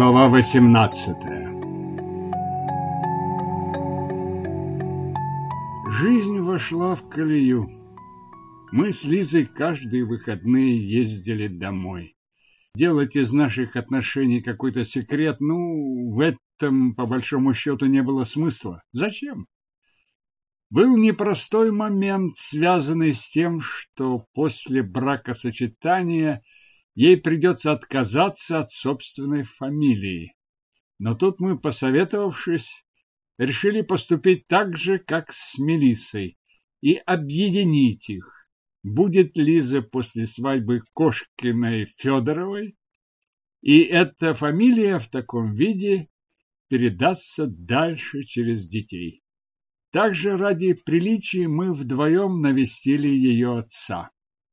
Глава 18 Жизнь вошла в колею. Мы с Лизой каждые выходные ездили домой. Делать из наших отношений какой-то секрет, ну, в этом, по большому счету, не было смысла. Зачем? Был непростой момент, связанный с тем, что после бракосочетания ей придется отказаться от собственной фамилии. Но тут мы, посоветовавшись, решили поступить так же, как с Мелиссой, и объединить их. Будет Лиза после свадьбы Кошкиной Федоровой, и эта фамилия в таком виде передастся дальше через детей. Также ради приличия мы вдвоем навестили ее отца.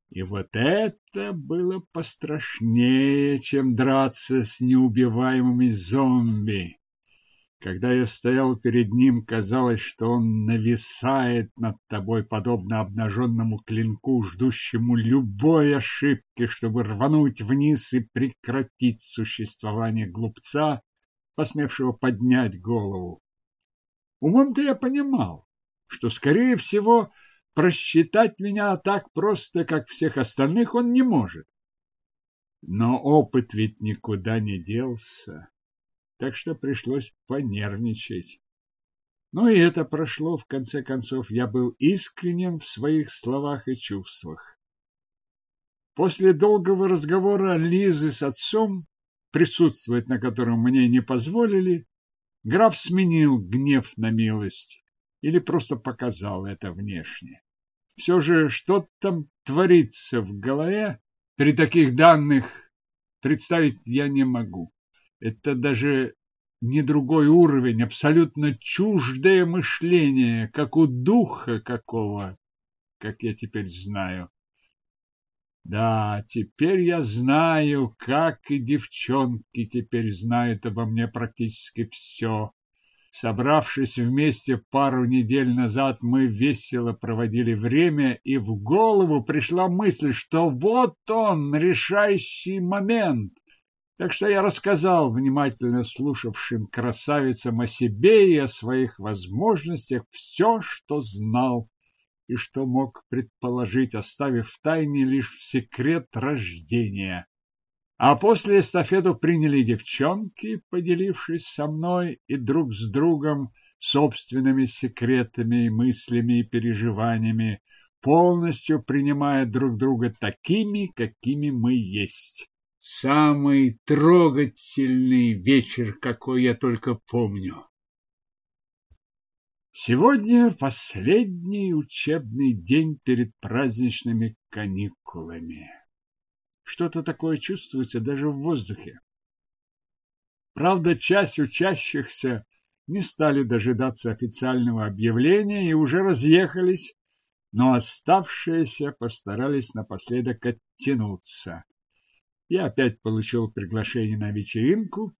И вот это было пострашнее, чем драться с неубиваемыми зомби. Когда я стоял перед ним, казалось, что он нависает над тобой, подобно обнаженному клинку, ждущему любой ошибки, чтобы рвануть вниз и прекратить существование глупца, посмевшего поднять голову. Умом-то я понимал, что, скорее всего, просчитать меня так просто, как всех остальных, он не может. Но опыт ведь никуда не делся, так что пришлось понервничать. Но и это прошло, в конце концов, я был искренен в своих словах и чувствах. После долгого разговора Лизы с отцом, присутствовать на котором мне не позволили, граф сменил гнев на милость или просто показал это внешне. Все же, что там творится в голове, при таких данных представить я не могу. Это даже не другой уровень, абсолютно чуждое мышление, как у духа какого, как я теперь знаю. Да, теперь я знаю, как и девчонки теперь знают обо мне практически все. Собравшись вместе пару недель назад, мы весело проводили время, и в голову пришла мысль, что вот он, решающий момент. Так что я рассказал внимательно слушавшим красавицам о себе и о своих возможностях все, что знал и что мог предположить, оставив в тайне лишь секрет рождения. А после эстафету приняли девчонки, поделившись со мной и друг с другом собственными секретами, мыслями и переживаниями, полностью принимая друг друга такими, какими мы есть. Самый трогательный вечер, какой я только помню. Сегодня последний учебный день перед праздничными каникулами. Что-то такое чувствуется даже в воздухе. Правда, часть учащихся не стали дожидаться официального объявления и уже разъехались, но оставшиеся постарались напоследок оттянуться. Я опять получил приглашение на вечеринку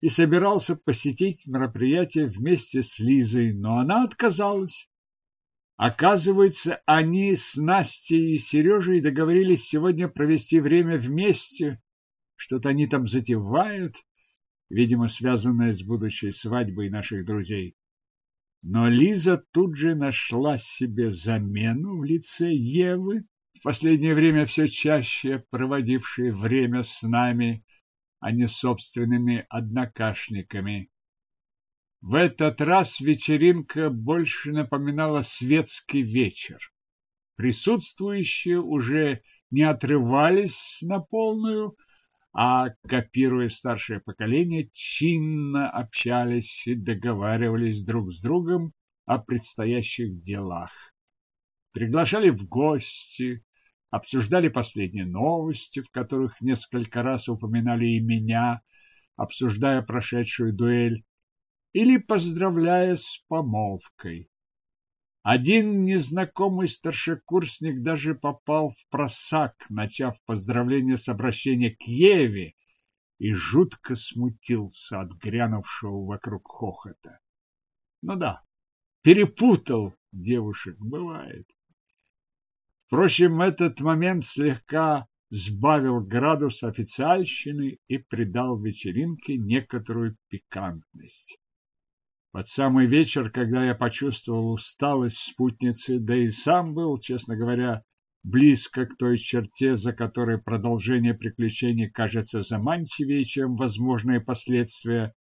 и собирался посетить мероприятие вместе с Лизой, но она отказалась. Оказывается, они с Настей и Сережей договорились сегодня провести время вместе. Что-то они там затевают, видимо, связанное с будущей свадьбой наших друзей. Но Лиза тут же нашла себе замену в лице Евы, в последнее время все чаще проводившей время с нами, а не собственными однокашниками. В этот раз вечеринка больше напоминала светский вечер. Присутствующие уже не отрывались на полную, а, копируя старшее поколение, чинно общались и договаривались друг с другом о предстоящих делах. Приглашали в гости, обсуждали последние новости, в которых несколько раз упоминали и меня, обсуждая прошедшую дуэль, или поздравляя с помолвкой. Один незнакомый старшекурсник даже попал в просак, начав поздравление с обращения к Еве, и жутко смутился от грянувшего вокруг хохота. Ну да, перепутал девушек, бывает. Впрочем, этот момент слегка сбавил градус официальщины и придал вечеринке некоторую пикантность. Под самый вечер, когда я почувствовал усталость спутницы, да и сам был, честно говоря, близко к той черте, за которой продолжение приключений кажется заманчивее, чем возможные последствия,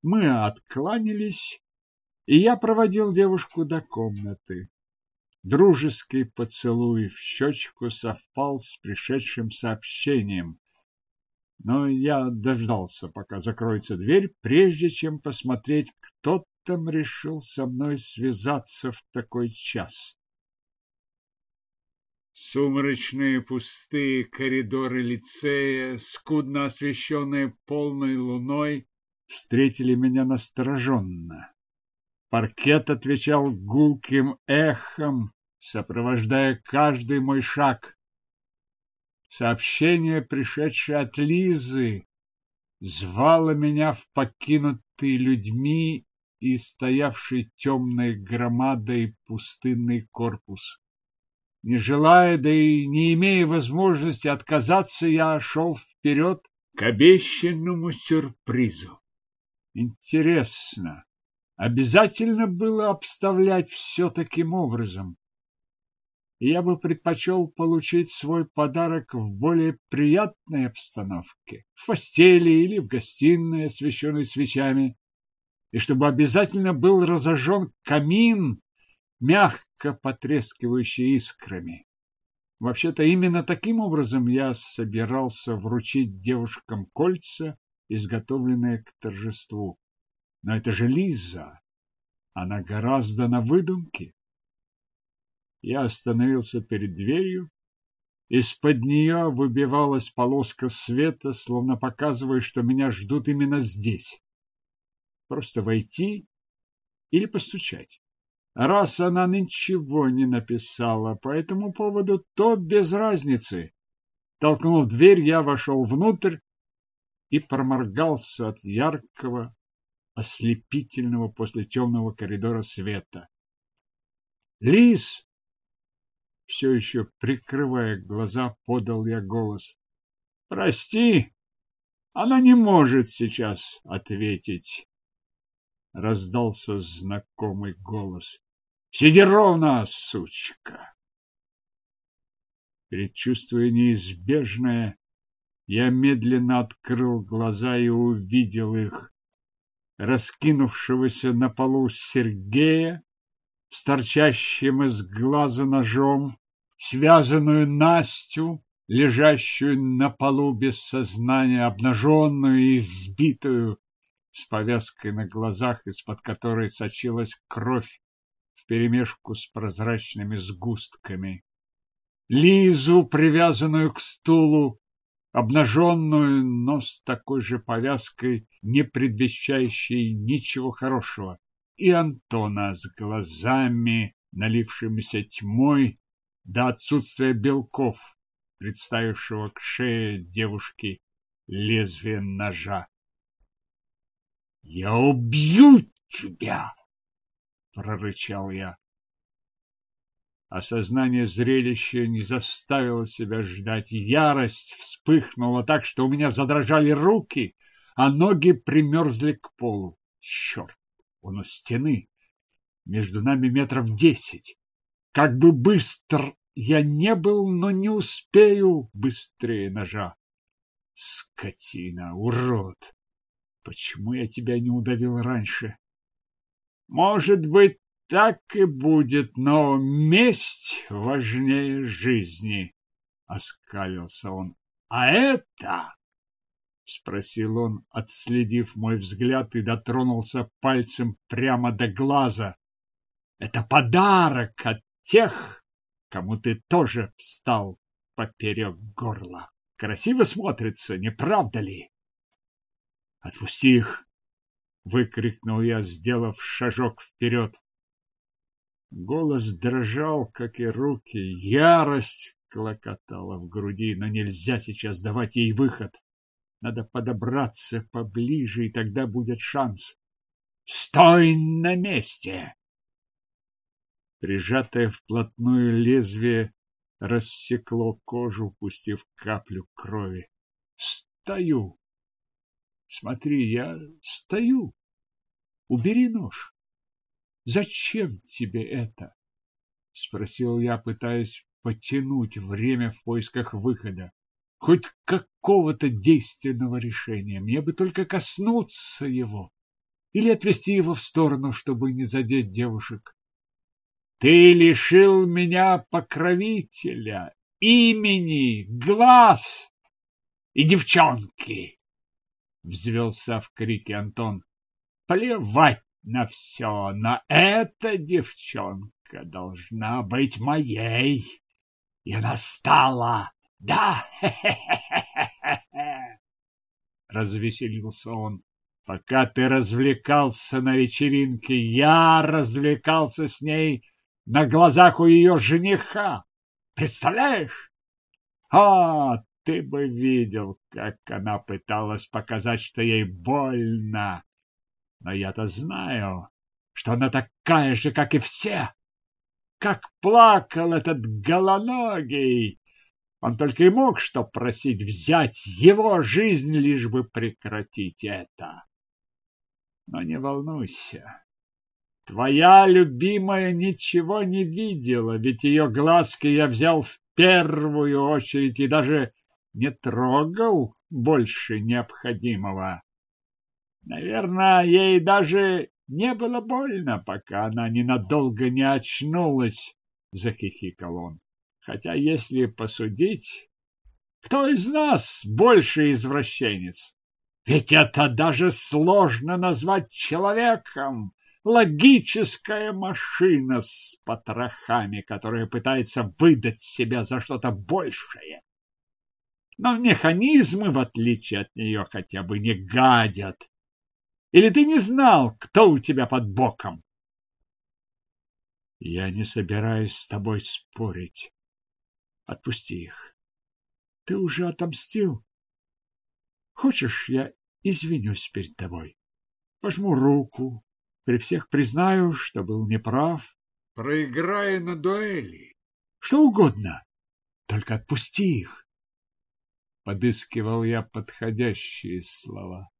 мы откланялись, и я проводил девушку до комнаты. Дружеский поцелуй в щечку совпал с пришедшим сообщением. Но я дождался, пока закроется дверь, прежде чем посмотреть, кто там решил со мной связаться в такой час. Сумрачные пустые коридоры лицея, скудно освещенные полной луной, встретили меня настороженно. Паркет отвечал гулким эхом, сопровождая каждый мой шаг. Сообщение, пришедшее от Лизы, звало меня в покинутый людьми и стоявший темной громадой пустынный корпус. Не желая, да и не имея возможности отказаться, я шел вперед к обещанному сюрпризу. Интересно, обязательно было обставлять все таким образом? Я бы предпочел получить свой подарок в более приятной обстановке, в постели или в гостиной, освещенной свечами, и чтобы обязательно был разожжен камин, мягко потрескивающий искрами. Вообще-то именно таким образом я собирался вручить девушкам кольца, изготовленные к торжеству. Но это же Лиза. Она гораздо на выдумке. Я остановился перед дверью. Из-под нее выбивалась полоска света, словно показывая, что меня ждут именно здесь. Просто войти или постучать. Раз она ничего не написала по этому поводу, то без разницы. Толкнув дверь, я вошел внутрь и проморгался от яркого, ослепительного после темного коридора света. «Лис!» Все еще прикрывая глаза, подал я голос. «Прости, она не может сейчас ответить!» Раздался знакомый голос. Сиди ровно, сучка. Предчувствуя неизбежное, я медленно открыл глаза и увидел их, раскинувшегося на полу Сергея, с торчащим из глаза ножом, связанную Настю, лежащую на полу без сознания, обнаженную и избитую, с повязкой на глазах, из-под которой сочилась кровь вперемешку с прозрачными сгустками. Лизу, привязанную к стулу, обнаженную, но с такой же повязкой, не предвещающей ничего хорошего, и Антона с глазами, налившимися тьмой до отсутствия белков, представившего к шее девушки лезвие ножа. «Я убью тебя!» прорычал я. Осознание зрелища не заставило себя ждать. Ярость вспыхнула так, что у меня задрожали руки, а ноги примерзли к полу. Черт, он у стены. Между нами метров десять. Как бы быстр я не был, но не успею быстрее ножа. Скотина, урод! Почему я тебя не удавил раньше? Может быть, так и будет, но месть важнее жизни, — оскалился он. — А это? — спросил он, отследив мой взгляд и дотронулся пальцем прямо до глаза. — Это подарок от тех, кому ты тоже встал поперек горла. Красиво смотрится, не правда ли? — Отпусти их, выкрикнул я, сделав шажок вперед. Голос дрожал, как и руки, ярость клокотала в груди, но нельзя сейчас давать ей выход. Надо подобраться поближе, и тогда будет шанс. Стой на месте! Прижатое вплотную лезвие рассекло кожу, пустив каплю крови. Стою. Смотри, я стою. Убери нож. Зачем тебе это? Спросил я, пытаясь потянуть время в поисках выхода. Хоть какого-то действенного решения. Мне бы только коснуться его. Или отвести его в сторону, чтобы не задеть девушек. Ты лишил меня покровителя, имени, глаз и девчонки. Взвелся в крике Антон. Плевать на все, но эта девчонка должна быть моей. И она стала, да, развеселился он. Пока ты развлекался на вечеринке, я развлекался с ней на глазах у ее жениха. Представляешь? А, ты бы видел, как она пыталась показать, что ей больно. Но я-то знаю, что она такая же, как и все. Как плакал этот голоногий. Он только и мог что просить взять его жизнь, лишь бы прекратить это. Но не волнуйся. Твоя любимая ничего не видела, ведь ее глазки я взял в первую очередь и даже не трогал больше необходимого. Наверное, ей даже не было больно, пока она ненадолго не очнулась, захихикал он. Хотя, если посудить, кто из нас больше извращенец? Ведь это даже сложно назвать человеком. Логическая машина с потрохами, которая пытается выдать себя за что-то большее. Но механизмы, в отличие от нее, хотя бы не гадят. Или ты не знал, кто у тебя под боком? Я не собираюсь с тобой спорить. Отпусти их. Ты уже отомстил. Хочешь, я извинюсь перед тобой? Пожму руку, при всех признаю, что был неправ. Проиграя на дуэли. Что угодно, только отпусти их. Подыскивал я подходящие слова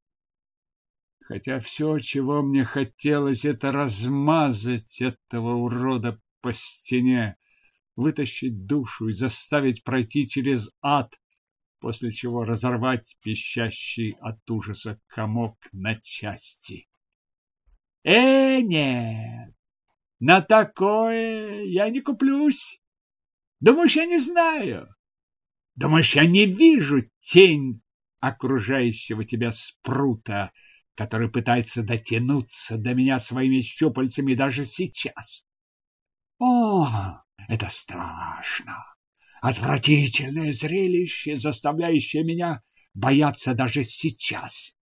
хотя все, чего мне хотелось, это размазать этого урода по стене, вытащить душу и заставить пройти через ад, после чего разорвать пищащий от ужаса комок на части. Э, нет, на такое я не куплюсь. Думаешь, я не знаю? Думаешь, я не вижу тень окружающего тебя спрута, который пытается дотянуться до меня своими щупальцами даже сейчас. О, это страшно! Отвратительное зрелище, заставляющее меня бояться даже сейчас.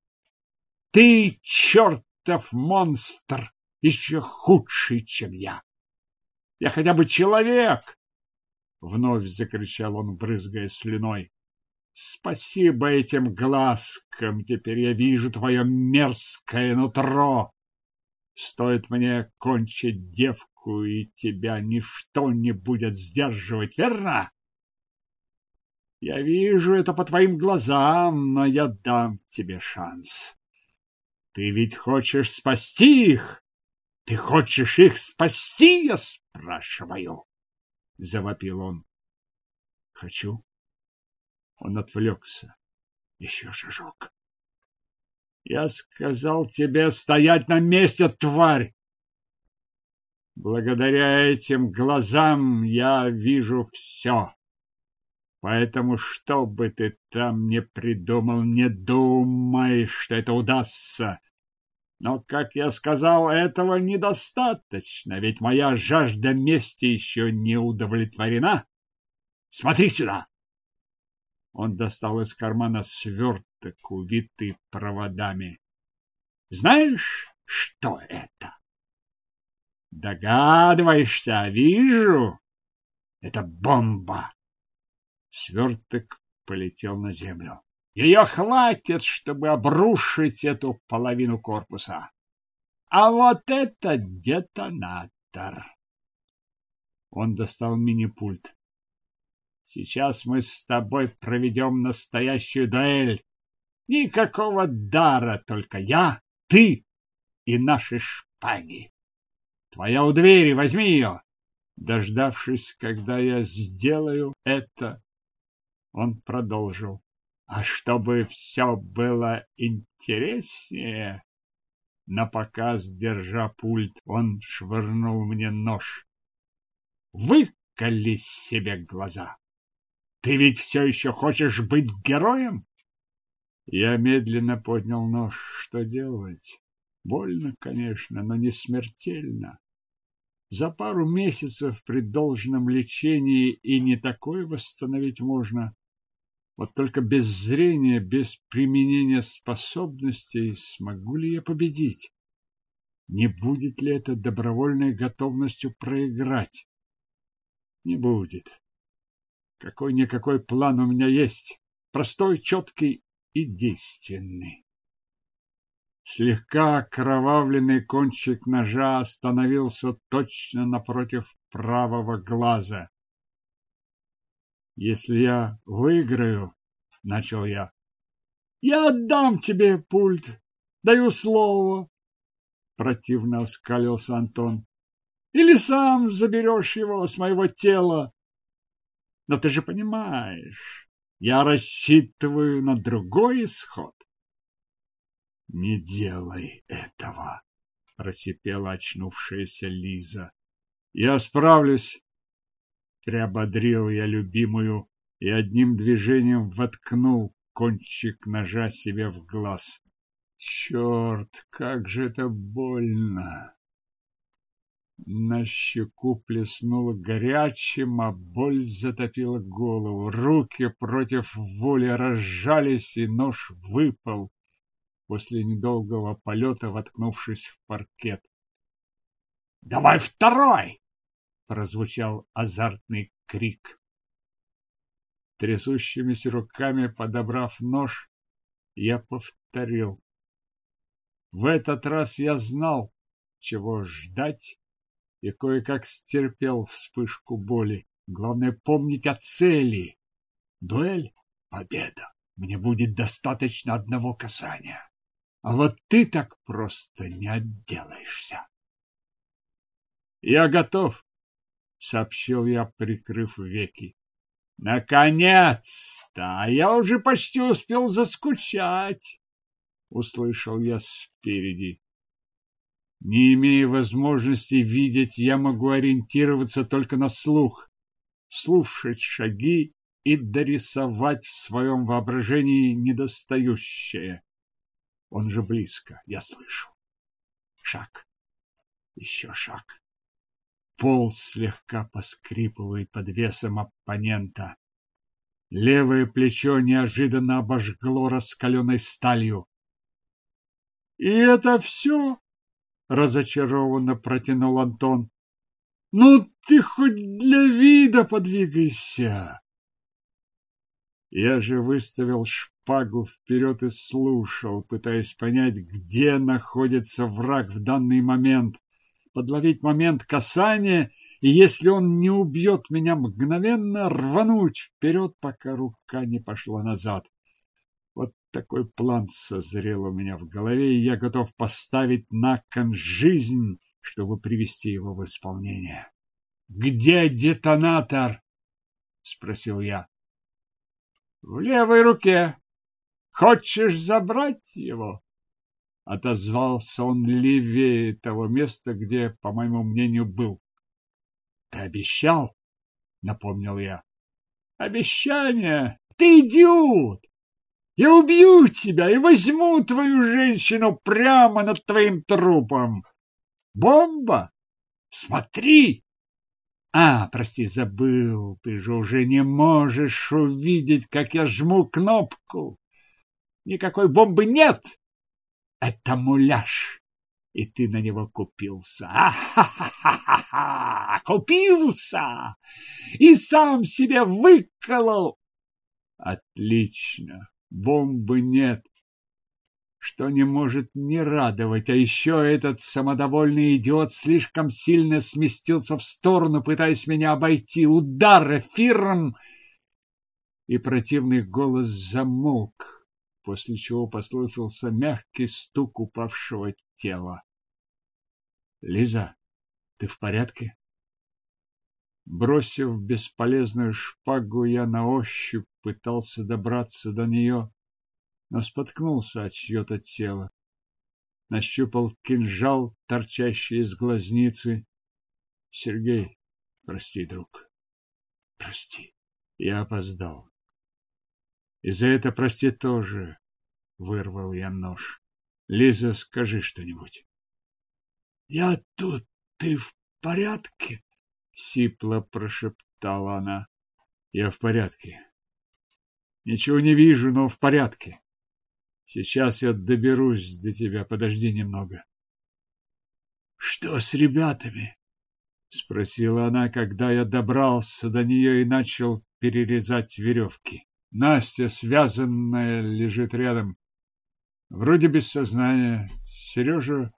Ты, чертов монстр, еще худший, чем я. Я хотя бы человек! Вновь закричал он, брызгая слюной. Спасибо этим глазкам, теперь я вижу твое мерзкое нутро. Стоит мне кончить девку, и тебя ничто не будет сдерживать, верно? Я вижу это по твоим глазам, но я дам тебе шанс. Ты ведь хочешь спасти их? Ты хочешь их спасти, я спрашиваю? Завопил он. Хочу. Он отвлекся. Еще шажок. Я сказал тебе стоять на месте, тварь! Благодаря этим глазам я вижу все. Поэтому, что бы ты там ни придумал, не думай, что это удастся. Но, как я сказал, этого недостаточно, ведь моя жажда мести еще не удовлетворена. Смотри сюда! Он достал из кармана сверток, увитый проводами. Знаешь, что это? Догадываешься, вижу. Это бомба. Сверток полетел на землю. Ее хватит, чтобы обрушить эту половину корпуса. А вот это детонатор. Он достал мини-пульт. Сейчас мы с тобой проведем настоящую дуэль. Никакого дара, только я, ты и наши шпаги. Твоя у двери, возьми ее. Дождавшись, когда я сделаю это, он продолжил. А чтобы все было интереснее, на показ, держа пульт, он швырнул мне нож. Выколи себе глаза. Ты ведь все еще хочешь быть героем? Я медленно поднял нож. Что делать? Больно, конечно, но не смертельно. За пару месяцев при должном лечении и не такое восстановить можно. Вот только без зрения, без применения способностей смогу ли я победить? Не будет ли это добровольной готовностью проиграть? Не будет. Какой-никакой план у меня есть. Простой, четкий и действенный. Слегка окровавленный кончик ножа остановился точно напротив правого глаза. Если я выиграю, начал я. Я отдам тебе пульт, даю слово. Противно оскалился Антон. Или сам заберешь его с моего тела. Но ты же понимаешь, я рассчитываю на другой исход. Не делай этого, просипела очнувшаяся Лиза. Я справлюсь, приободрил я любимую и одним движением воткнул кончик ножа себе в глаз. Черт, как же это больно! На щеку плеснуло горячим, а боль затопила голову. Руки против воли разжались, и нож выпал после недолгого полета, воткнувшись в паркет. «Давай второй!» — прозвучал азартный крик. Трясущимися руками подобрав нож, я повторил. В этот раз я знал, чего ждать и кое-как стерпел вспышку боли. Главное помнить о цели. Дуэль — победа. Мне будет достаточно одного касания. А вот ты так просто не отделаешься. Я готов, сообщил я, прикрыв веки. Наконец-то! А я уже почти успел заскучать, услышал я спереди. Не имея возможности видеть, я могу ориентироваться только на слух, слушать шаги и дорисовать в своем воображении недостающее. Он же близко, я слышу. Шаг, еще шаг. Пол слегка поскрипывает под весом оппонента. Левое плечо неожиданно обожгло раскаленной сталью. — И это все? разочарованно протянул Антон. Ну ты хоть для вида подвигайся. Я же выставил шпагу вперед и слушал, пытаясь понять, где находится враг в данный момент, подловить момент касания, и если он не убьет меня мгновенно, рвануть вперед, пока рука не пошла назад. Такой план созрел у меня в голове, и я готов поставить на кон жизнь, чтобы привести его в исполнение. «Где детонатор?» — спросил я. «В левой руке. Хочешь забрать его?» Отозвался он левее того места, где, по моему мнению, был. «Ты обещал?» — напомнил я. «Обещание? Ты идиот! Я убью тебя и возьму твою женщину прямо над твоим трупом. Бомба? Смотри! А, прости, забыл, ты же уже не можешь увидеть, как я жму кнопку. Никакой бомбы нет. Это муляж, и ты на него купился. А-ха-ха-ха-ха! Купился! И сам себе выколол. Отлично бомбы нет, что не может не радовать, а еще этот самодовольный идиот слишком сильно сместился в сторону, пытаясь меня обойти. Удар эфиром, и противный голос замолк, после чего послышался мягкий стук упавшего тела. Лиза, ты в порядке? Бросив бесполезную шпагу, я на ощупь пытался добраться до нее, но споткнулся от чье-то тело. Нащупал кинжал, торчащий из глазницы. Сергей, прости, друг, прости, я опоздал. И за это прости тоже, вырвал я нож. Лиза, скажи что-нибудь. Я тут, ты в порядке? Сипло прошептала она. Я в порядке. Ничего не вижу, но в порядке. Сейчас я доберусь до тебя, подожди немного. Что с ребятами? Спросила она, когда я добрался до нее и начал перерезать веревки. Настя, связанная, лежит рядом. Вроде без сознания. Сережа...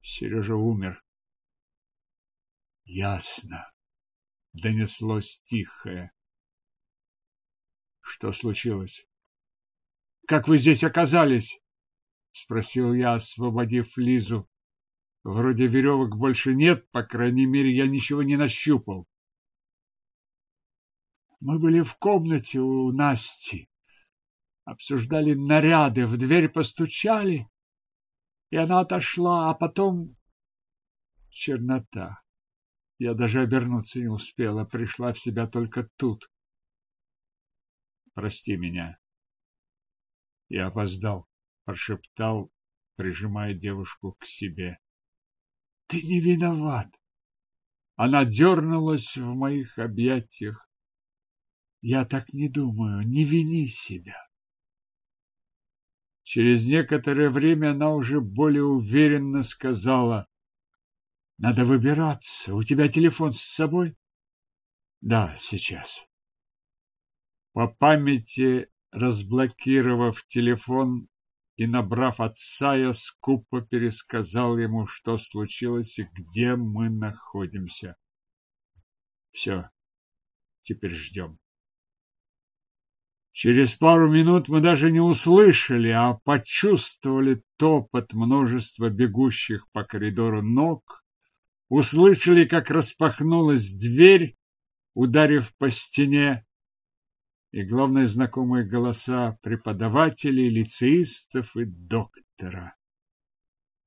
Сережа умер. Ясно. Донеслось тихое. Что случилось? Как вы здесь оказались? Спросил я, освободив Лизу. Вроде веревок больше нет, по крайней мере, я ничего не нащупал. Мы были в комнате у Насти. Обсуждали наряды, в дверь постучали, и она отошла, а потом чернота. Я даже обернуться не успела, пришла в себя только тут. Прости меня. Я опоздал, прошептал, прижимая девушку к себе. Ты не виноват. Она дернулась в моих объятиях. Я так не думаю, не вини себя. Через некоторое время она уже более уверенно сказала: надо выбираться. У тебя телефон с собой? Да, сейчас. По памяти, разблокировав телефон и набрав отца, я скупо пересказал ему, что случилось и где мы находимся. Все, теперь ждем. Через пару минут мы даже не услышали, а почувствовали топот множества бегущих по коридору ног услышали, как распахнулась дверь, ударив по стене, и, главное, знакомые голоса преподавателей, лицеистов и доктора.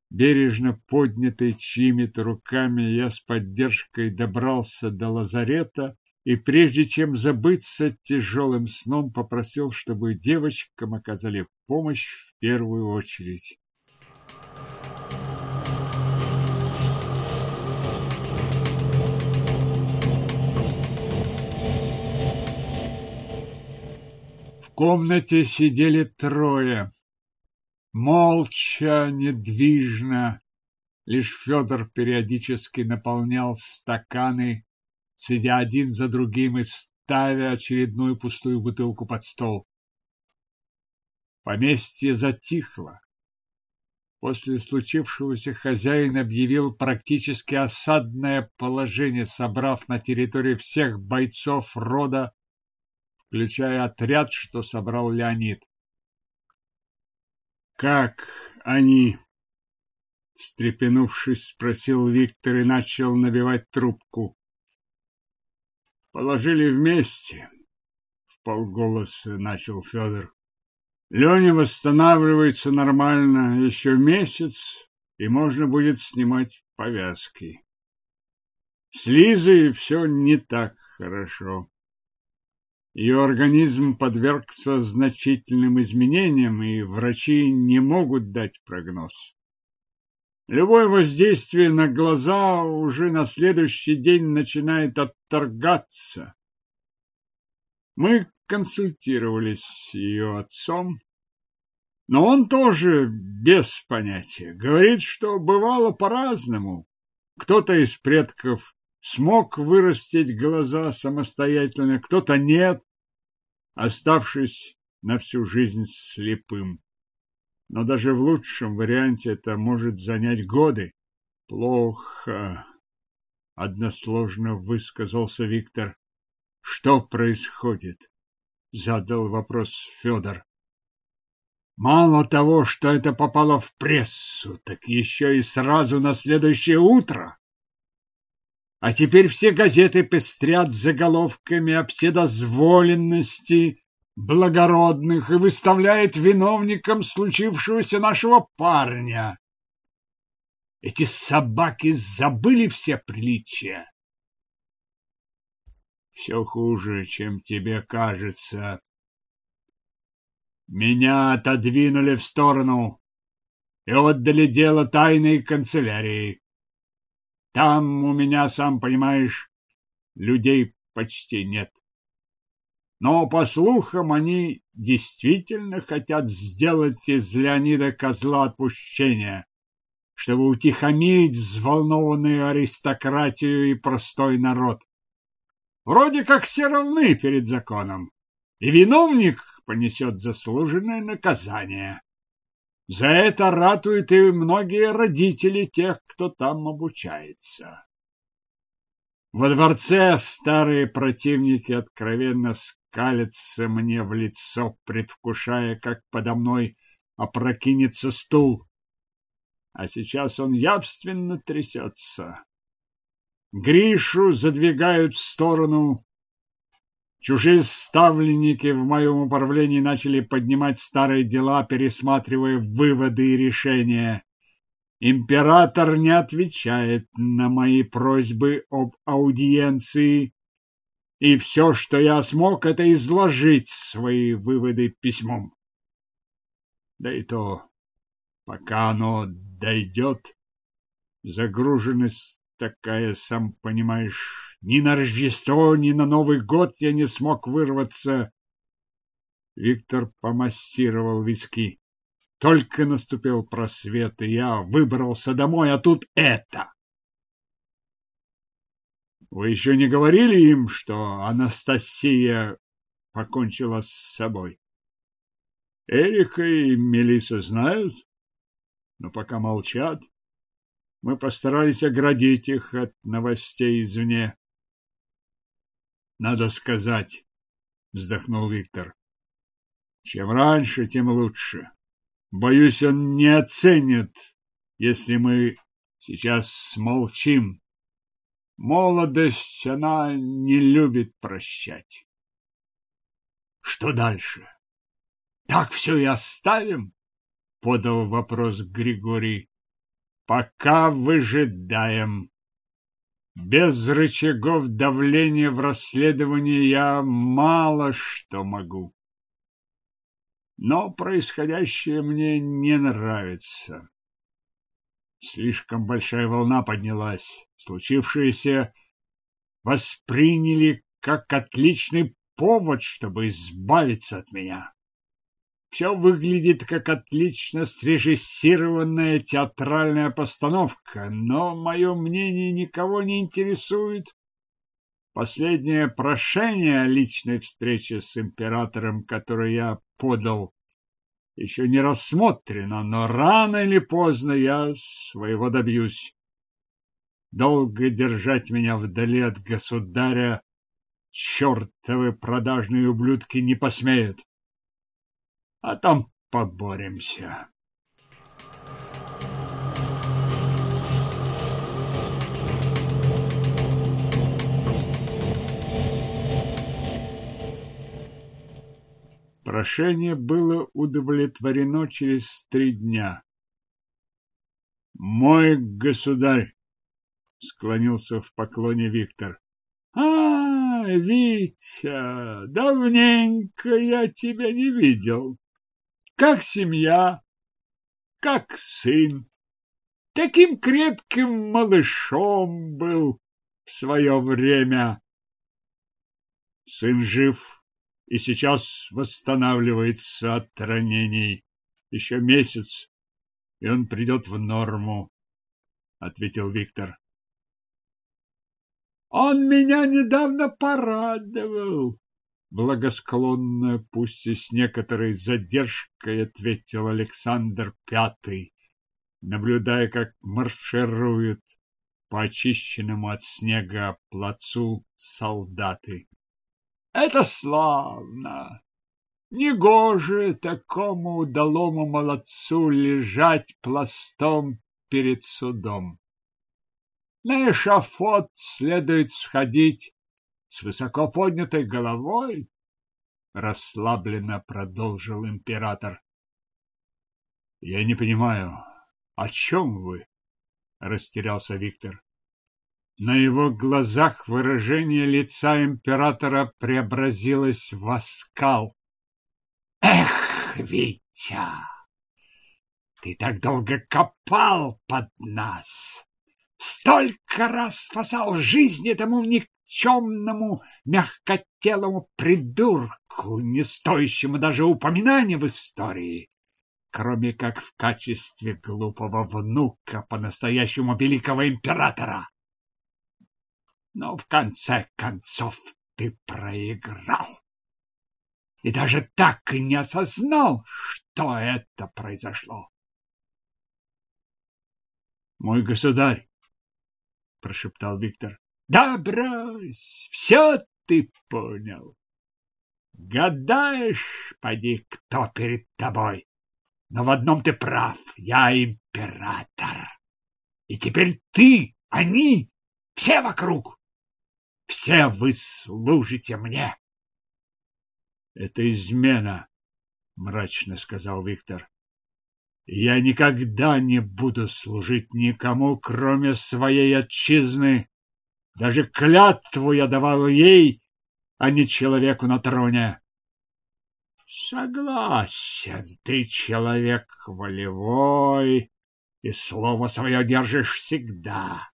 Бережно поднятый чьими-то руками, я с поддержкой добрался до лазарета и, прежде чем забыться тяжелым сном, попросил, чтобы девочкам оказали помощь в первую очередь. комнате сидели трое. Молча, недвижно. Лишь Федор периодически наполнял стаканы, сидя один за другим и ставя очередную пустую бутылку под стол. Поместье затихло. После случившегося хозяин объявил практически осадное положение, собрав на территории всех бойцов рода включая отряд, что собрал Леонид. «Как они?» Встрепенувшись, спросил Виктор и начал набивать трубку. «Положили вместе», — в полголоса начал Федор. «Леня восстанавливается нормально еще месяц, и можно будет снимать повязки. С Лизой все не так хорошо. Ее организм подвергся значительным изменениям, и врачи не могут дать прогноз. Любое воздействие на глаза уже на следующий день начинает отторгаться. Мы консультировались с ее отцом, но он тоже без понятия. Говорит, что бывало по-разному. Кто-то из предков смог вырастить глаза самостоятельно, кто-то нет, оставшись на всю жизнь слепым. Но даже в лучшем варианте это может занять годы. Плохо, односложно высказался Виктор. Что происходит? Задал вопрос Федор. Мало того, что это попало в прессу, так еще и сразу на следующее утро. А теперь все газеты пестрят заголовками о вседозволенности благородных и выставляет виновником случившегося нашего парня. Эти собаки забыли все приличия. Все хуже, чем тебе кажется. Меня отодвинули в сторону и отдали дело тайной канцелярии. Там у меня, сам понимаешь, людей почти нет. Но, по слухам, они действительно хотят сделать из Леонида козла отпущения, чтобы утихомирить взволнованную аристократию и простой народ. Вроде как все равны перед законом, и виновник понесет заслуженное наказание. За это ратуют и многие родители тех, кто там обучается. Во дворце старые противники откровенно скалятся мне в лицо, предвкушая, как подо мной опрокинется стул. А сейчас он явственно трясется. Гришу задвигают в сторону. Чужие ставленники в моем управлении начали поднимать старые дела, пересматривая выводы и решения. Император не отвечает на мои просьбы об аудиенции, и все, что я смог, это изложить свои выводы письмом. Да и то, пока оно дойдет, загруженность такая, сам понимаешь, ни на Рождество, ни на Новый год я не смог вырваться. Виктор помассировал виски. Только наступил просвет, и я выбрался домой, а тут это. Вы еще не говорили им, что Анастасия покончила с собой? Эрика и Мелиса знают, но пока молчат. Мы постарались оградить их от новостей извне. Надо сказать, вздохнул Виктор. Чем раньше, тем лучше. Боюсь, он не оценит, если мы сейчас смолчим. Молодость, она не любит прощать. Что дальше? Так все и оставим? Подал вопрос Григорий. Пока выжидаем. Без рычагов давления в расследовании я мало что могу но происходящее мне не нравится. Слишком большая волна поднялась. Случившееся восприняли как отличный повод, чтобы избавиться от меня. Все выглядит как отлично срежиссированная театральная постановка, но мое мнение никого не интересует. Последнее прошение о личной встрече с императором, которое я подал, еще не рассмотрено, но рано или поздно я своего добьюсь. Долго держать меня вдали от государя чертовы продажные ублюдки не посмеют. А там поборемся. Прошение было удовлетворено через три дня. «Мой государь!» — склонился в поклоне Виктор. «А, Витя, давненько я тебя не видел. Как семья, как сын. Таким крепким малышом был в свое время. Сын жив, и сейчас восстанавливается от ранений. Еще месяц, и он придет в норму, — ответил Виктор. Он меня недавно порадовал, благосклонно, пусть и с некоторой задержкой, ответил Александр Пятый, наблюдая, как маршируют по очищенному от снега плацу солдаты. Это славно. Негоже такому удалому молодцу лежать пластом перед судом. На эшафот следует сходить с высоко поднятой головой, расслабленно продолжил император. Я не понимаю, о чем вы? растерялся Виктор. На его глазах выражение лица императора преобразилось в оскал. Эх, Витя, ты так долго копал под нас, столько раз спасал жизнь этому никчемному, мягкотелому придурку, не стоящему даже упоминания в истории, кроме как в качестве глупого внука по-настоящему великого императора. Но в конце концов ты проиграл и даже так и не осознал, что это произошло. Мой государь, прошептал Виктор. Да брось, все ты понял. Гадаешь, поди, кто перед тобой. Но в одном ты прав, я император. И теперь ты, они, все вокруг. Все вы служите мне. Это измена, мрачно сказал Виктор. Я никогда не буду служить никому, кроме своей отчизны. Даже клятву я давал ей, а не человеку на троне. Согласен, ты человек волевой, и слово свое держишь всегда.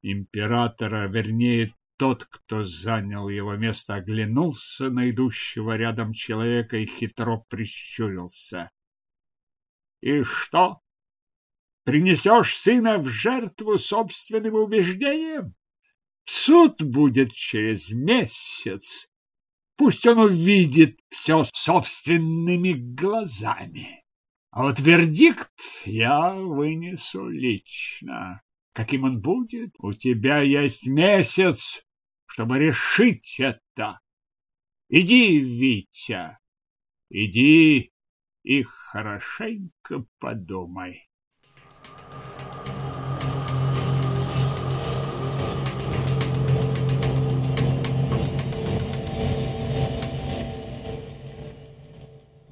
Императора, вернее, тот, кто занял его место, оглянулся на идущего рядом человека и хитро прищурился. — И что? Принесешь сына в жертву собственным убеждениям? Суд будет через месяц. Пусть он увидит все собственными глазами. А вот вердикт я вынесу лично. Каким он будет? У тебя есть месяц, чтобы решить это. Иди, Витя, иди и хорошенько подумай.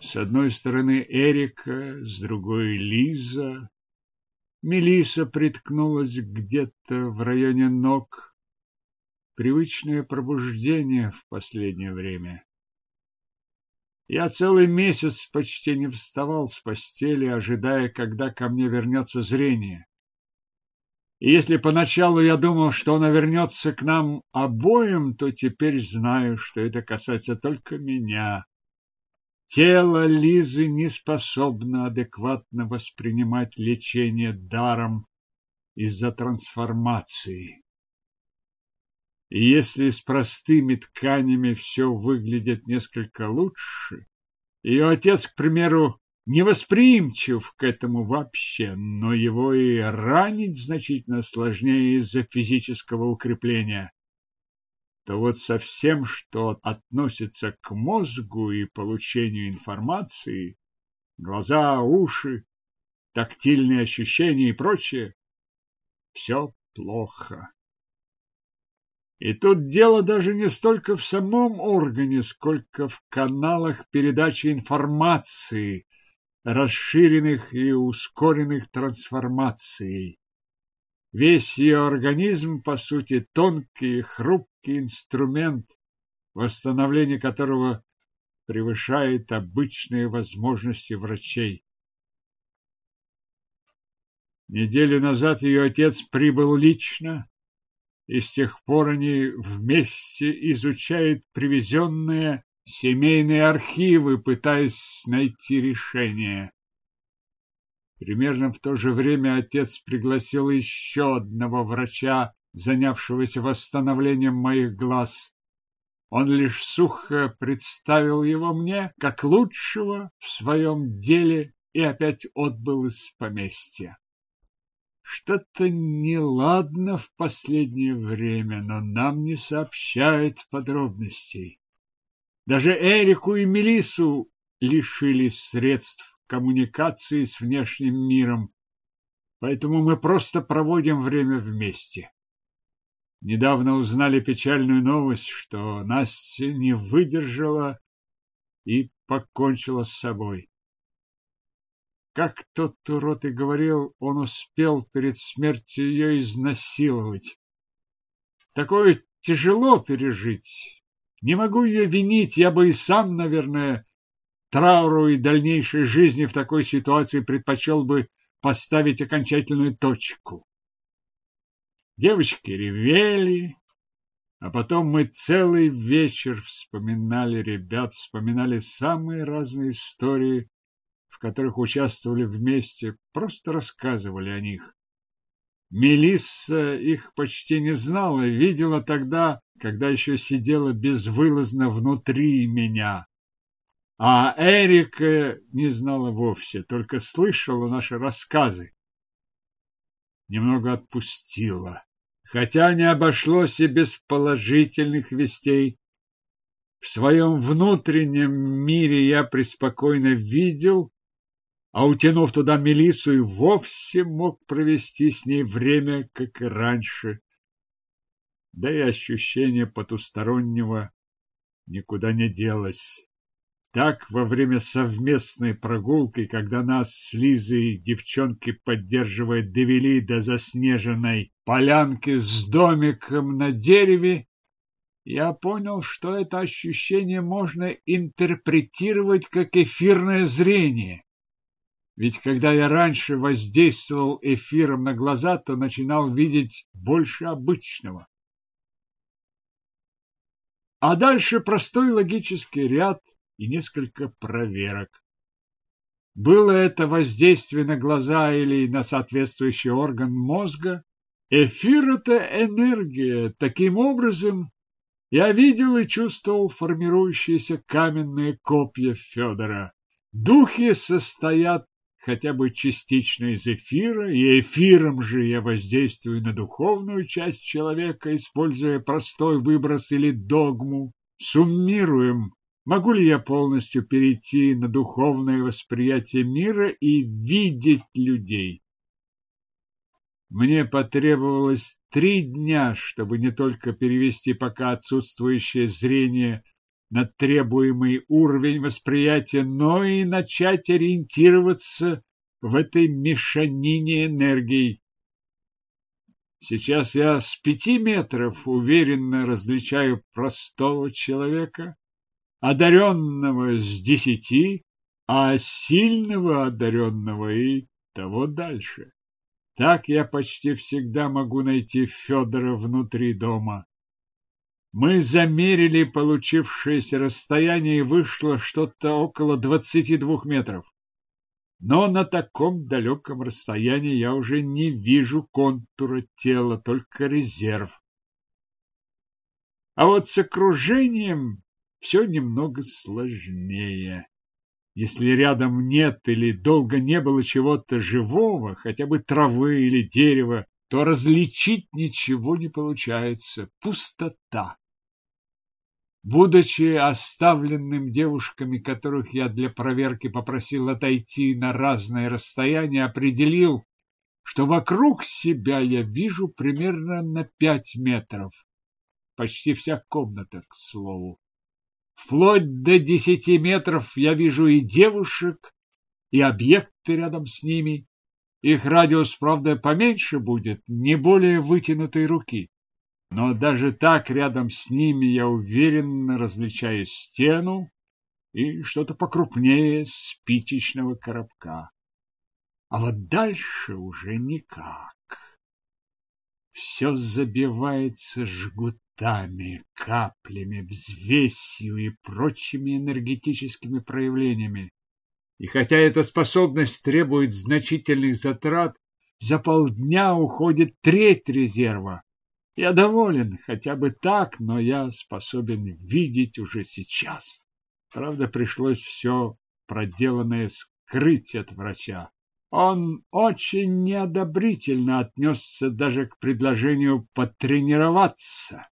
С одной стороны Эрика, с другой Лиза. Мелиса приткнулась где-то в районе ног. Привычное пробуждение в последнее время. Я целый месяц почти не вставал с постели, ожидая, когда ко мне вернется зрение. И если поначалу я думал, что она вернется к нам обоим, то теперь знаю, что это касается только меня. Тело Лизы не способно адекватно воспринимать лечение даром из-за трансформации. И если с простыми тканями все выглядит несколько лучше, ее отец, к примеру, не восприимчив к этому вообще, но его и ранить значительно сложнее из-за физического укрепления то вот со всем, что относится к мозгу и получению информации, глаза, уши, тактильные ощущения и прочее, все плохо. И тут дело даже не столько в самом органе, сколько в каналах передачи информации, расширенных и ускоренных трансформацией. Весь ее организм, по сути, тонкий хрупкий инструмент, восстановление которого превышает обычные возможности врачей. Неделю назад ее отец прибыл лично, и с тех пор они вместе изучают привезенные семейные архивы, пытаясь найти решение. Примерно в то же время отец пригласил еще одного врача, занявшегося восстановлением моих глаз. Он лишь сухо представил его мне как лучшего в своем деле и опять отбыл из поместья. Что-то неладно в последнее время, но нам не сообщают подробностей. Даже Эрику и Мелису лишили средств коммуникации с внешним миром, поэтому мы просто проводим время вместе. Недавно узнали печальную новость, что Настя не выдержала и покончила с собой. Как тот урод и говорил, он успел перед смертью ее изнасиловать. Такое тяжело пережить. Не могу ее винить, я бы и сам, наверное, трауру и дальнейшей жизни в такой ситуации предпочел бы поставить окончательную точку. Девочки ревели, а потом мы целый вечер вспоминали ребят, вспоминали самые разные истории, в которых участвовали вместе, просто рассказывали о них. Мелисса их почти не знала, видела тогда, когда еще сидела безвылазно внутри меня. А Эрика не знала вовсе, только слышала наши рассказы. Немного отпустила, хотя не обошлось и без положительных вестей. В своем внутреннем мире я преспокойно видел, а утянув туда и вовсе мог провести с ней время, как и раньше. Да и ощущение потустороннего никуда не делось. Так, во время совместной прогулки, когда нас с Лизой девчонки, поддерживая, довели до заснеженной полянки с домиком на дереве, я понял, что это ощущение можно интерпретировать как эфирное зрение. Ведь когда я раньше воздействовал эфиром на глаза, то начинал видеть больше обычного. А дальше простой логический ряд – и несколько проверок. Было это воздействие на глаза или на соответствующий орган мозга? Эфир – это энергия. Таким образом, я видел и чувствовал формирующиеся каменные копья Федора. Духи состоят хотя бы частично из эфира, и эфиром же я воздействую на духовную часть человека, используя простой выброс или догму. Суммируем Могу ли я полностью перейти на духовное восприятие мира и видеть людей? Мне потребовалось три дня, чтобы не только перевести пока отсутствующее зрение на требуемый уровень восприятия, но и начать ориентироваться в этой мешанине энергий. Сейчас я с пяти метров уверенно различаю простого человека, одаренного с десяти, а сильного одаренного и того дальше. Так я почти всегда могу найти Федора внутри дома. Мы замерили получившееся расстояние и вышло что-то около двадцати двух метров. Но на таком далеком расстоянии я уже не вижу контура тела, только резерв. А вот с окружением все немного сложнее. Если рядом нет или долго не было чего-то живого, хотя бы травы или дерева, то различить ничего не получается. Пустота. Будучи оставленным девушками, которых я для проверки попросил отойти на разное расстояние, определил, что вокруг себя я вижу примерно на пять метров. Почти вся комната, к слову. Вплоть до десяти метров я вижу и девушек, и объекты рядом с ними. Их радиус, правда, поменьше будет, не более вытянутой руки. Но даже так рядом с ними я уверенно различаю стену и что-то покрупнее спичечного коробка. А вот дальше уже никак. Все забивается жгут цветами, каплями, взвесью и прочими энергетическими проявлениями. И хотя эта способность требует значительных затрат, за полдня уходит треть резерва. Я доволен хотя бы так, но я способен видеть уже сейчас. Правда, пришлось все проделанное скрыть от врача. Он очень неодобрительно отнесся даже к предложению потренироваться.